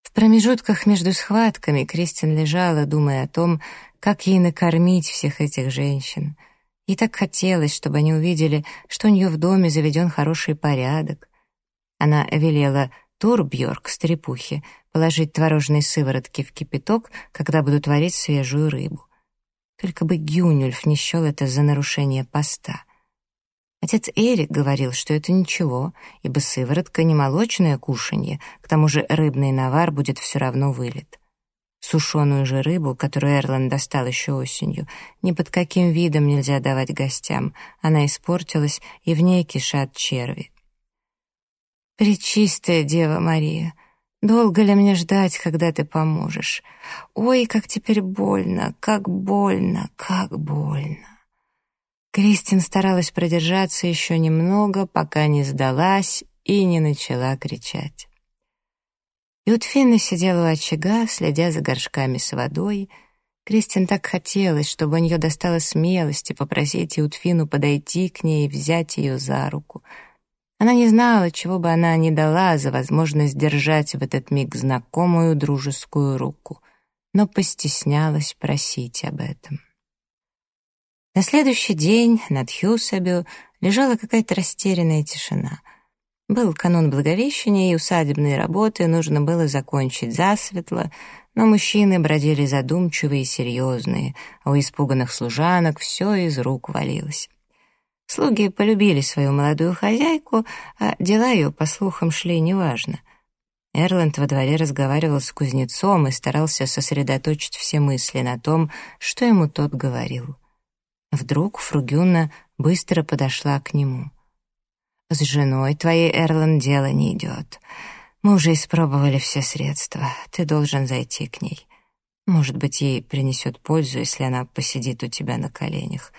В промежутках между схватками Кристин лежала, думая о том, как ей накормить всех этих женщин — и так хотелось, чтобы они увидели, что у нее в доме заведен хороший порядок. Она велела Турбьорк, стрепухе, положить творожные сыворотки в кипяток, когда будут варить свежую рыбу. Только бы Гюнюльф не счел это за нарушение поста. Отец Эрик говорил, что это ничего, ибо сыворотка не молочное кушанье, к тому же рыбный навар будет все равно вылет. Сушеную же рыбу, которую Эрланд достал еще осенью, ни под каким видом нельзя давать гостям. Она испортилась, и в ней кишат черви. «Пречистая Дева Мария, долго ли мне ждать, когда ты поможешь? Ой, как теперь больно, как больно, как больно!» Кристин старалась продержаться еще немного, пока не сдалась и не начала кричать. Ютфина сидела у очага, следя за горшками с водой. Кристин так хотелось, чтобы у нее достало смелости попросить Ютфину подойти к ней и взять ее за руку. Она не знала, чего бы она ни дала за возможность держать в этот миг знакомую дружескую руку, но постеснялась просить об этом. На следующий день над Хьюсабю лежала какая-то растерянная тишина — был канун Благовещения, и усадебные работы нужно было закончить засветло, но мужчины бродили задумчивые и серьезные, а у испуганных служанок все из рук валилось. Слуги полюбили свою молодую хозяйку, а дела ее, по слухам, шли неважно. Эрланд во дворе разговаривал с кузнецом и старался сосредоточить все мысли на том, что ему тот говорил. Вдруг Фругюна быстро подошла к нему. «С женой твоей, Эрланд, дело не идет. Мы уже испробовали все средства. Ты должен зайти к ней. Может быть, ей принесет пользу, если она посидит у тебя на коленях.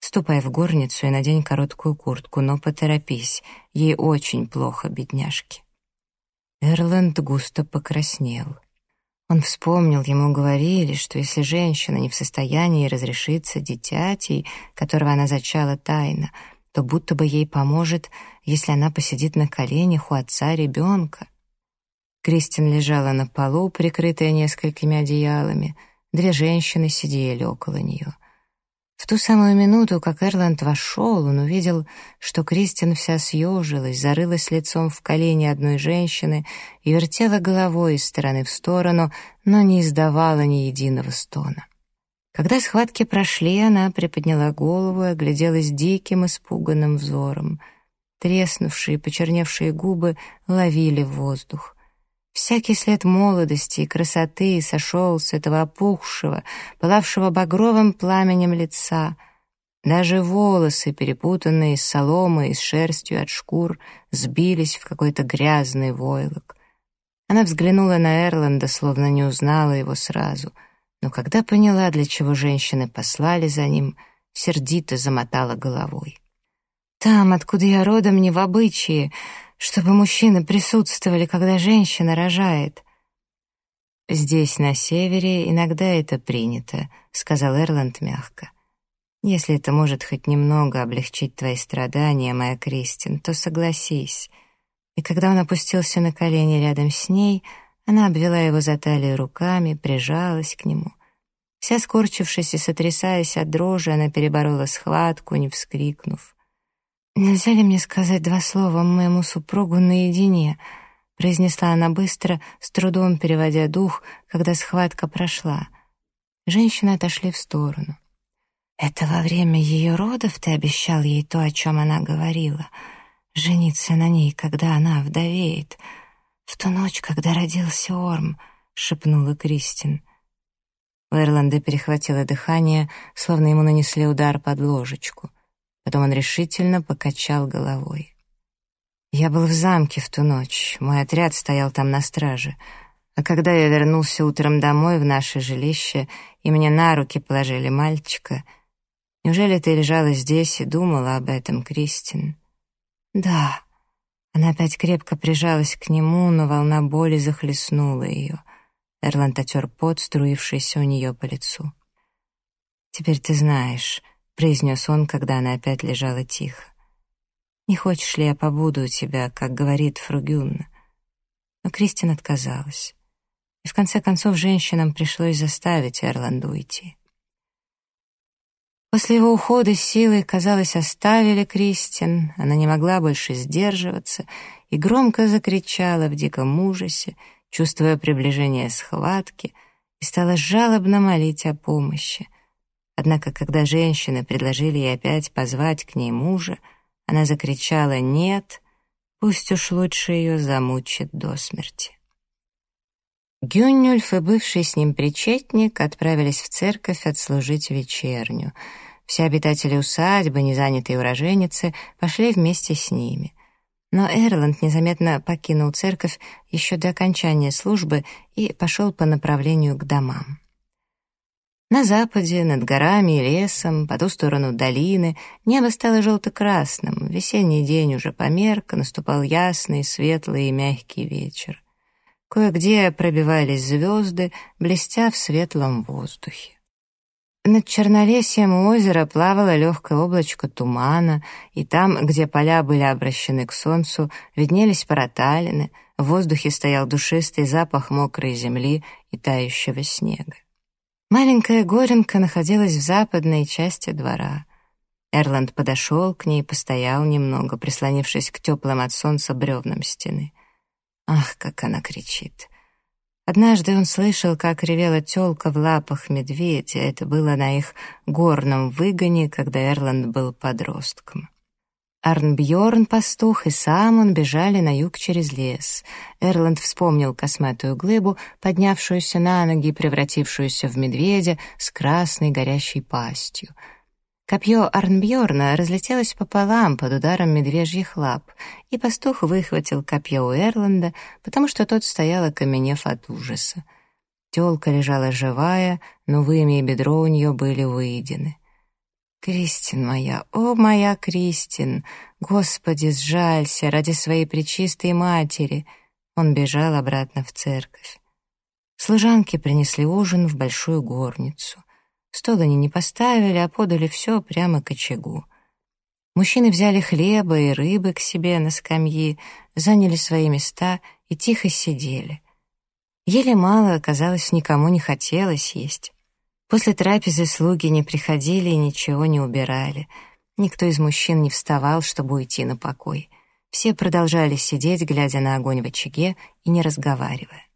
Ступай в горницу и надень короткую куртку, но поторопись. Ей очень плохо, бедняжке». Эрланд густо покраснел. Он вспомнил, ему говорили, что если женщина не в состоянии разрешиться дитятей, которого она зачала тайно, то будто бы ей поможет, если она посидит на коленях у отца ребенка. Кристин лежала на полу, прикрытая несколькими одеялами. Две женщины сидели около нее — в ту самую минуту, как Эрланд вошел, он увидел, что Кристин вся съежилась, зарылась лицом в колени одной женщины и вертела головой из стороны в сторону, но не издавала ни единого стона. Когда схватки прошли, она приподняла голову и огляделась диким, испуганным взором. Треснувшие, почерневшие губы ловили воздух. Всякий след молодости и красоты сошел с этого опухшего, пылавшего багровым пламенем лица. Даже волосы, перепутанные с соломой и с шерстью от шкур, сбились в какой-то грязный войлок. Она взглянула на Эрланда, словно не узнала его сразу, но когда поняла, для чего женщины послали за ним, сердито замотала головой. «Там, откуда я родом, не в обычае», чтобы мужчины присутствовали, когда женщина рожает. «Здесь, на севере, иногда это принято», — сказал Эрланд мягко. «Если это может хоть немного облегчить твои страдания, моя Кристин, то согласись». И когда он опустился на колени рядом с ней, она обвела его за талию руками, прижалась к нему. Вся скорчившись и сотрясаясь от дрожи, она переборола схватку, не вскрикнув. «Нельзя ли мне сказать два слова моему супругу наедине?» произнесла она быстро, с трудом переводя дух, когда схватка прошла. Женщины отошли в сторону. «Это во время ее родов ты обещал ей то, о чем она говорила? Жениться на ней, когда она вдовеет. В ту ночь, когда родился Орм», — шепнула Кристин. У Эрланда перехватило дыхание, словно ему нанесли удар под ложечку. Потом он решительно покачал головой. Я был в замке в ту ночь, мой отряд стоял там на страже. А когда я вернулся утром домой в наше жилище, и мне на руки положили мальчика, неужели ты лежала здесь и думала об этом, Кристин? Да. Она опять крепко прижалась к нему, но волна боли захлестнула ее. Эрланд отер пот, струившийся у нее по лицу. «Теперь ты знаешь, произнес он, когда она опять лежала тихо. «Не хочешь ли я побуду у тебя, как говорит Фругюн?» Но Кристин отказалась. И в конце концов женщинам пришлось заставить Эрланду уйти. После его ухода силы, казалось, оставили Кристин. Она не могла больше сдерживаться и громко закричала в диком ужасе, чувствуя приближение схватки, и стала жалобно молить о помощи — Однако, когда женщины предложили ей опять позвать к ней мужа, она закричала «нет», пусть уж лучше ее замучит до смерти. Гюннюльф и бывший с ним причетник отправились в церковь отслужить вечерню. Все обитатели усадьбы, незанятые уроженицы, пошли вместе с ними. Но Эрланд незаметно покинул церковь еще до окончания службы и пошел по направлению к домам. На западе, над горами и лесом, по ту сторону долины, небо стало желто-красным, весенний день уже померк, наступал ясный, светлый и мягкий вечер. Кое-где пробивались звезды, блестя в светлом воздухе. Над Чернолесьем у озера плавало легкое облачко тумана, и там, где поля были обращены к солнцу, виднелись параталины, в воздухе стоял душистый запах мокрой земли и тающего снега. Маленькая горенка находилась в западной части двора. Эрланд подошел к ней и постоял немного, прислонившись к теплым от солнца бревнам стены. Ах, как она кричит! Однажды он слышал, как ревела тёлка в лапах медведя. Это было на их горном выгоне, когда Эрланд был подростком. Арнбьорн, пастух, и сам он бежали на юг через лес. Эрланд вспомнил косматую глыбу, поднявшуюся на ноги и превратившуюся в медведя с красной горящей пастью. Копье Арнбьорна разлетелось пополам под ударом медвежьих лап, и пастух выхватил копье у Эрланда, потому что тот стоял, окаменев от ужаса. Телка лежала живая, но вымя и бедро у нее были выедены. Кристин моя, о моя Кристин, Господи, сжалься ради своей пречистой матери. Он бежал обратно в церковь. Служанки принесли ужин в большую горницу. Стол они не поставили, а подали все прямо к очагу. Мужчины взяли хлеба и рыбы к себе на скамьи, заняли свои места и тихо сидели. Еле мало, оказалось, никому не хотелось есть. После трапезы слуги не приходили и ничего не убирали. Никто из мужчин не вставал, чтобы уйти на покой. Все продолжали сидеть, глядя на огонь в очаге и не разговаривая.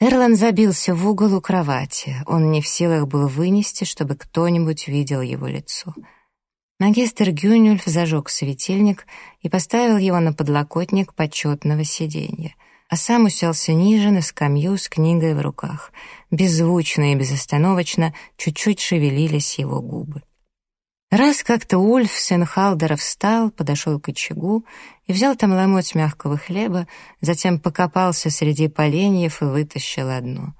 Эрлан забился в угол у кровати. Он не в силах был вынести, чтобы кто-нибудь видел его лицо. Магистр Гюнюльф зажег светильник и поставил его на подлокотник почетного сиденья — а сам уселся ниже на скамью с книгой в руках. Беззвучно и безостановочно чуть-чуть шевелились его губы. Раз как-то Ульф, сын Халдера, встал, подошел к очагу и взял там ломоть мягкого хлеба, затем покопался среди поленьев и вытащил одно.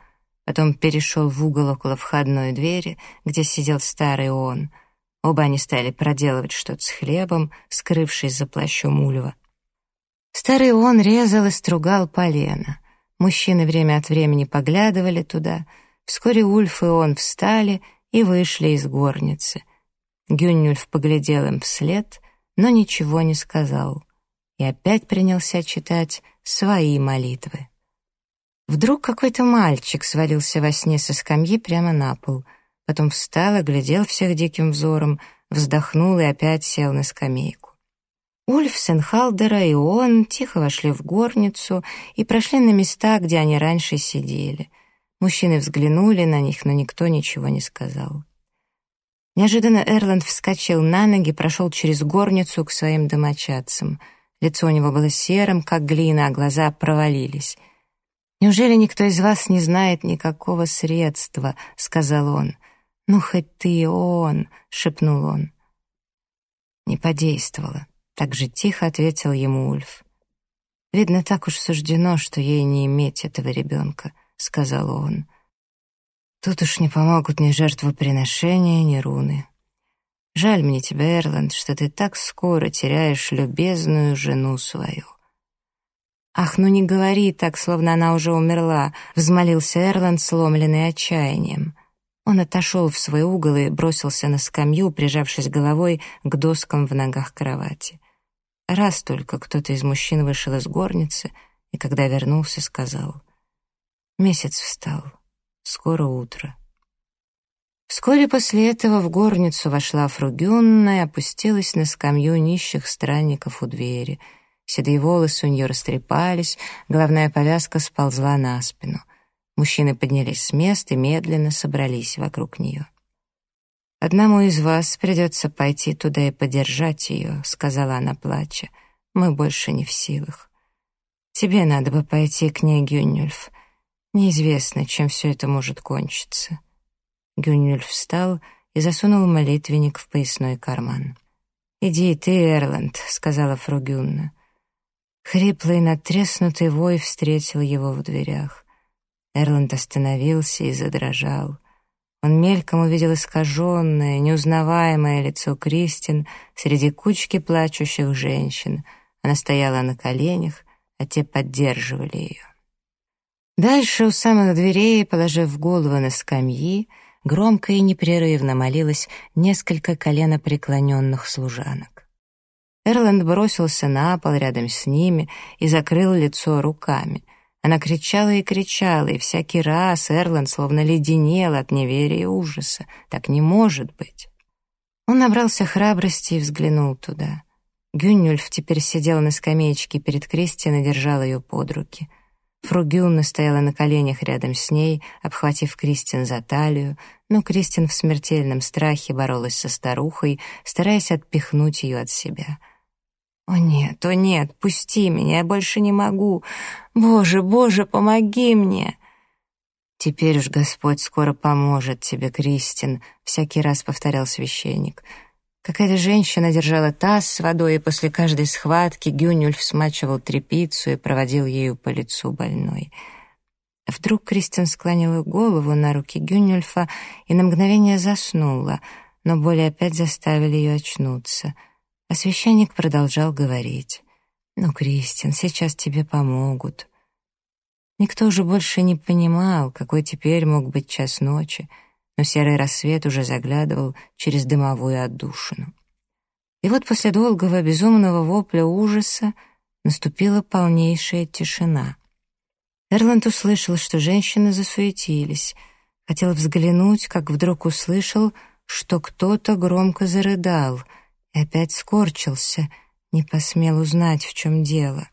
Потом перешел в угол около входной двери, где сидел старый он. Оба они стали проделывать что-то с хлебом, скрывшись за плащом Ульва. Старый он резал и стругал полено. Мужчины время от времени поглядывали туда. Вскоре Ульф и он встали и вышли из горницы. Гюннюльф поглядел им вслед, но ничего не сказал. И опять принялся читать свои молитвы. Вдруг какой-то мальчик свалился во сне со скамьи прямо на пол. Потом встал, оглядел всех диким взором, вздохнул и опять сел на скамейку. Ульф, Сенхалдера и он тихо вошли в горницу и прошли на места, где они раньше сидели. Мужчины взглянули на них, но никто ничего не сказал. Неожиданно Эрланд вскочил на ноги, прошел через горницу к своим домочадцам. Лицо у него было серым, как глина, а глаза провалились. «Неужели никто из вас не знает никакого средства?» — сказал он. «Ну, хоть ты он!» — шепнул он. Не подействовало. Так же тихо ответил ему Ульф. «Видно, так уж суждено, что ей не иметь этого ребенка», — сказал он. «Тут уж не помогут ни жертвоприношения, ни руны. Жаль мне тебя, Эрланд, что ты так скоро теряешь любезную жену свою». «Ах, ну не говори так, словно она уже умерла», — взмолился Эрланд, сломленный отчаянием. Он отошел в свой угол и бросился на скамью, прижавшись головой к доскам в ногах кровати. Раз только кто-то из мужчин вышел из горницы и, когда вернулся, сказал «Месяц встал, скоро утро». Вскоре после этого в горницу вошла Фругюнна и опустилась на скамью нищих странников у двери. Седые волосы у нее растрепались, головная повязка сползла на спину — Мужчины поднялись с места и медленно собрались вокруг нее. «Одному из вас придется пойти туда и подержать ее», — сказала она, плача. «Мы больше не в силах. Тебе надо бы пойти к ней, Гюннюльф. Неизвестно, чем все это может кончиться». Гюннюльф встал и засунул молитвенник в поясной карман. «Иди ты, Эрланд», — сказала Фругюнна. Хриплый надтреснутый вой встретил его в дверях. Эрланд остановился и задрожал. Он мельком увидел искаженное, неузнаваемое лицо Кристин среди кучки плачущих женщин. Она стояла на коленях, а те поддерживали ее. Дальше у самых дверей, положив голову на скамьи, громко и непрерывно молилось несколько коленопреклоненных служанок. Эрланд бросился на пол рядом с ними и закрыл лицо руками — она кричала и кричала, и всякий раз Эрланд словно леденел от неверия и ужаса. Так не может быть. Он набрался храбрости и взглянул туда. Гюннюльф теперь сидела на скамеечке перед Кристин и держал ее под руки. Фру Гюнна стояла на коленях рядом с ней, обхватив Кристин за талию, но Кристин в смертельном страхе боролась со старухой, стараясь отпихнуть ее от себя — «О нет, о нет, пусти меня, я больше не могу. Боже, Боже, помоги мне!» «Теперь уж Господь скоро поможет тебе, Кристин», — всякий раз повторял священник. Какая-то женщина держала таз с водой, и после каждой схватки Гюнюльф смачивал тряпицу и проводил ею по лицу больной. Вдруг Кристин склонила голову на руки Гюнюльфа и на мгновение заснула, но боли опять заставили ее очнуться. А священник продолжал говорить. «Ну, Кристин, сейчас тебе помогут». Никто уже больше не понимал, какой теперь мог быть час ночи, но серый рассвет уже заглядывал через дымовую отдушину. И вот после долгого безумного вопля ужаса наступила полнейшая тишина. Эрланд услышал, что женщины засуетились. Хотел взглянуть, как вдруг услышал, что кто-то громко зарыдал и опять скорчился, не посмел узнать, в чем дело.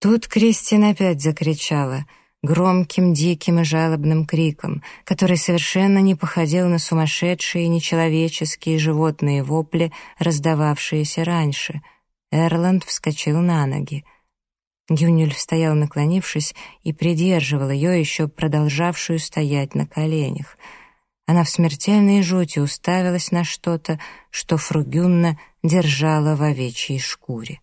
Тут Кристин опять закричала громким, диким и жалобным криком, который совершенно не походил на сумасшедшие нечеловеческие животные вопли, раздававшиеся раньше. Эрланд вскочил на ноги. Гюнюль стоял, наклонившись, и придерживал ее, еще продолжавшую стоять на коленях. Она в смертельной жути уставилась на что-то, что Фругюнна держала в овечьей шкуре.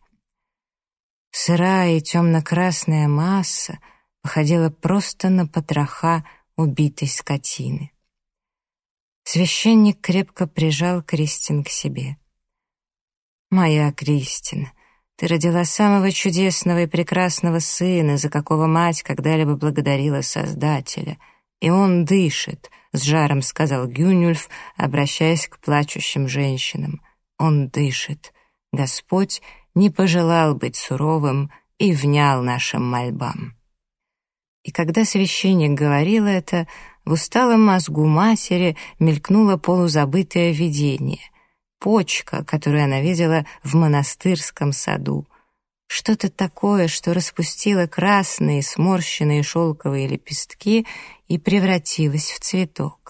Сырая и темно-красная масса походила просто на потроха убитой скотины. Священник крепко прижал Кристин к себе. «Моя Кристин, ты родила самого чудесного и прекрасного сына, за какого мать когда-либо благодарила Создателя. И он дышит, — с жаром сказал Гюнюльф, обращаясь к плачущим женщинам. Он дышит. Господь не пожелал быть суровым и внял нашим мольбам. И когда священник говорил это, в усталом мозгу матери мелькнуло полузабытое видение — почка, которую она видела в монастырском саду. Что-то такое, что распустило красные сморщенные шелковые лепестки и превратилось в цветок.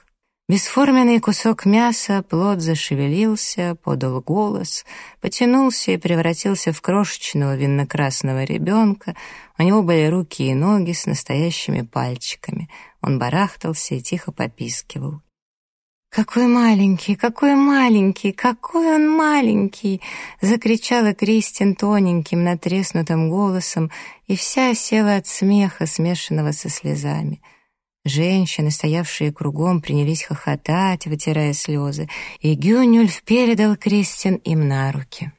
Бесформенный кусок мяса, плод зашевелился, подал голос, потянулся и превратился в крошечного винно-красного ребенка. У него были руки и ноги с настоящими пальчиками. Он барахтался и тихо попискивал. «Какой маленький, какой маленький, какой он маленький!» — закричала Кристин тоненьким, натреснутым голосом, и вся села от смеха, смешанного со слезами. Женщины, стоявшие кругом, принялись хохотать, вытирая слезы, и Гюнюльф передал Кристин им на руки.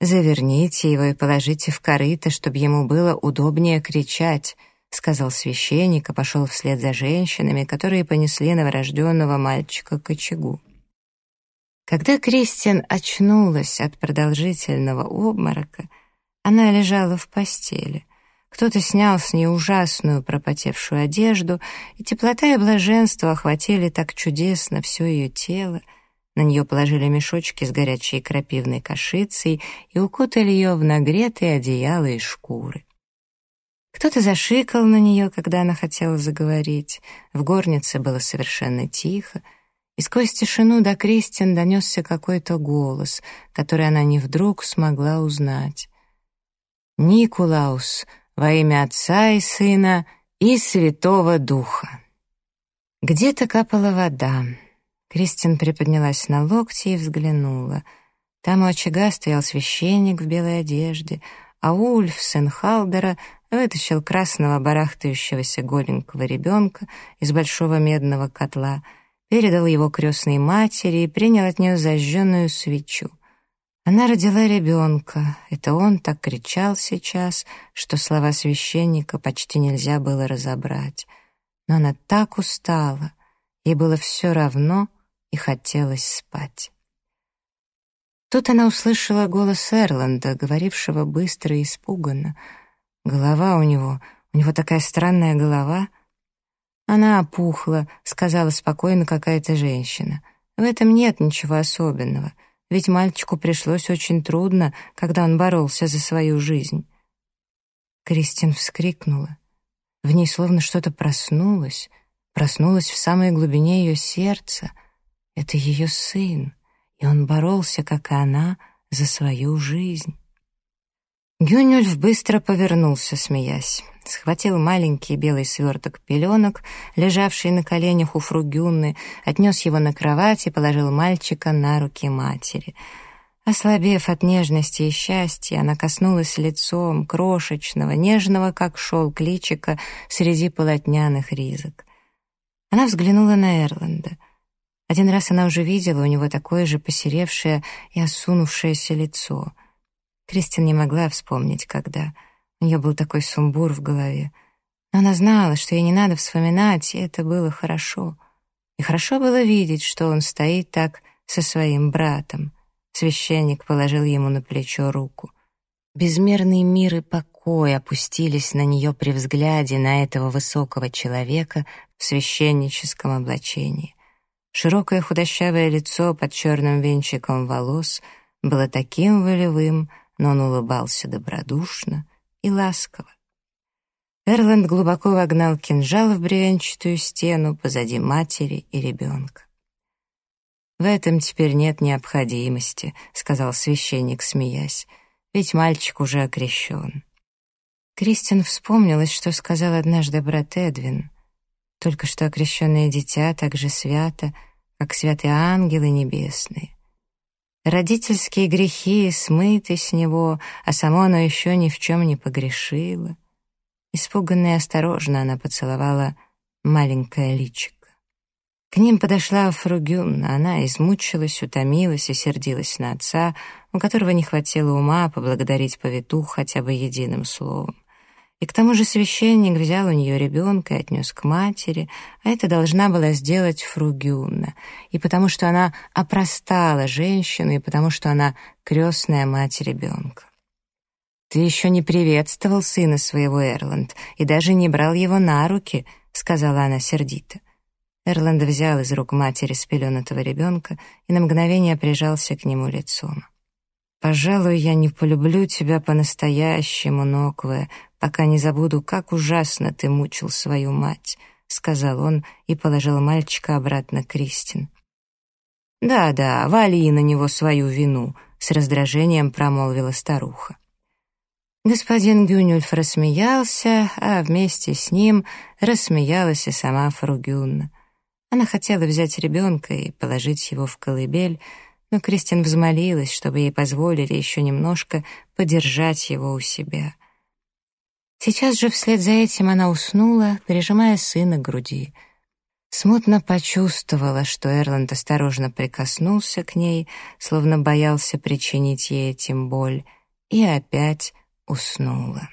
«Заверните его и положите в корыто, чтобы ему было удобнее кричать», — сказал священник и пошел вслед за женщинами, которые понесли новорожденного мальчика к очагу. Когда Кристин очнулась от продолжительного обморока, она лежала в постели. Кто-то снял с нее ужасную пропотевшую одежду, и теплота и блаженство охватили так чудесно все ее тело. На нее положили мешочки с горячей крапивной кашицей и укутали ее в нагретые одеяла и шкуры. Кто-то зашикал на нее, когда она хотела заговорить. В горнице было совершенно тихо, и сквозь тишину до Кристин донесся какой-то голос, который она не вдруг смогла узнать. «Никулаус, во имя Отца и Сына и Святого Духа». Где-то капала вода. Кристин приподнялась на локти и взглянула. Там у очага стоял священник в белой одежде, а Ульф, сын Халдера, вытащил красного барахтающегося голенького ребенка из большого медного котла, передал его крестной матери и принял от нее зажженную свечу. Она родила ребенка. Это он так кричал сейчас, что слова священника почти нельзя было разобрать. Но она так устала, ей было все равно и хотелось спать. Тут она услышала голос Эрланда, говорившего быстро и испуганно — Голова у него, у него такая странная голова. Она опухла, сказала спокойно какая-то женщина. В этом нет ничего особенного, ведь мальчику пришлось очень трудно, когда он боролся за свою жизнь. Кристин вскрикнула. В ней словно что-то проснулось, проснулось в самой глубине ее сердца. Это ее сын, и он боролся, как и она, за свою жизнь. Гюнюльф быстро повернулся, смеясь. Схватил маленький белый сверток пеленок, лежавший на коленях у Фругюнны, отнес его на кровать и положил мальчика на руки матери — Ослабев от нежности и счастья, она коснулась лицом крошечного, нежного, как шелк личика среди полотняных ризок. Она взглянула на Эрланда. Один раз она уже видела у него такое же посеревшее и осунувшееся лицо. Кристин не могла вспомнить, когда. У нее был такой сумбур в голове. Но она знала, что ей не надо вспоминать, и это было хорошо. И хорошо было видеть, что он стоит так со своим братом. Священник положил ему на плечо руку. Безмерный мир и покой опустились на нее при взгляде на этого высокого человека в священническом облачении. Широкое худощавое лицо под черным венчиком волос было таким волевым, но он улыбался добродушно и ласково. Эрланд глубоко вогнал кинжал в бревенчатую стену позади матери и ребенка. «В этом теперь нет необходимости», — сказал священник, смеясь, «ведь мальчик уже окрещен». Кристин вспомнилась, что сказал однажды брат Эдвин. «Только что окрещенное дитя так же свято, как святые ангелы небесные. Родительские грехи смыты с него, а само оно еще ни в чем не погрешило». Испуганно и осторожно она поцеловала маленькое личико. К ним подошла Фругюн, она измучилась, утомилась и сердилась на отца, у которого не хватило ума поблагодарить повитух хотя бы единым словом. И к тому же священник взял у нее ребенка и отнес к матери, а это должна была сделать Фругюнна, и потому что она опростала женщину, и потому что она крестная мать ребенка. «Ты еще не приветствовал сына своего, Эрланд, и даже не брал его на руки», — сказала она сердито. Эрланд взял из рук матери спеленатого ребенка и на мгновение прижался к нему лицом. «Пожалуй, я не полюблю тебя по-настоящему, Нокве, пока не забуду, как ужасно ты мучил свою мать», — сказал он и положил мальчика обратно Кристин. «Да-да, вали на него свою вину», — с раздражением промолвила старуха. Господин Гюнюльф рассмеялся, а вместе с ним рассмеялась и сама Фругюнна. Она хотела взять ребенка и положить его в колыбель, но Кристин взмолилась, чтобы ей позволили еще немножко подержать его у себя. Сейчас же вслед за этим она уснула, прижимая сына к груди. Смутно почувствовала, что Эрланд осторожно прикоснулся к ней, словно боялся причинить ей этим боль, и опять уснула.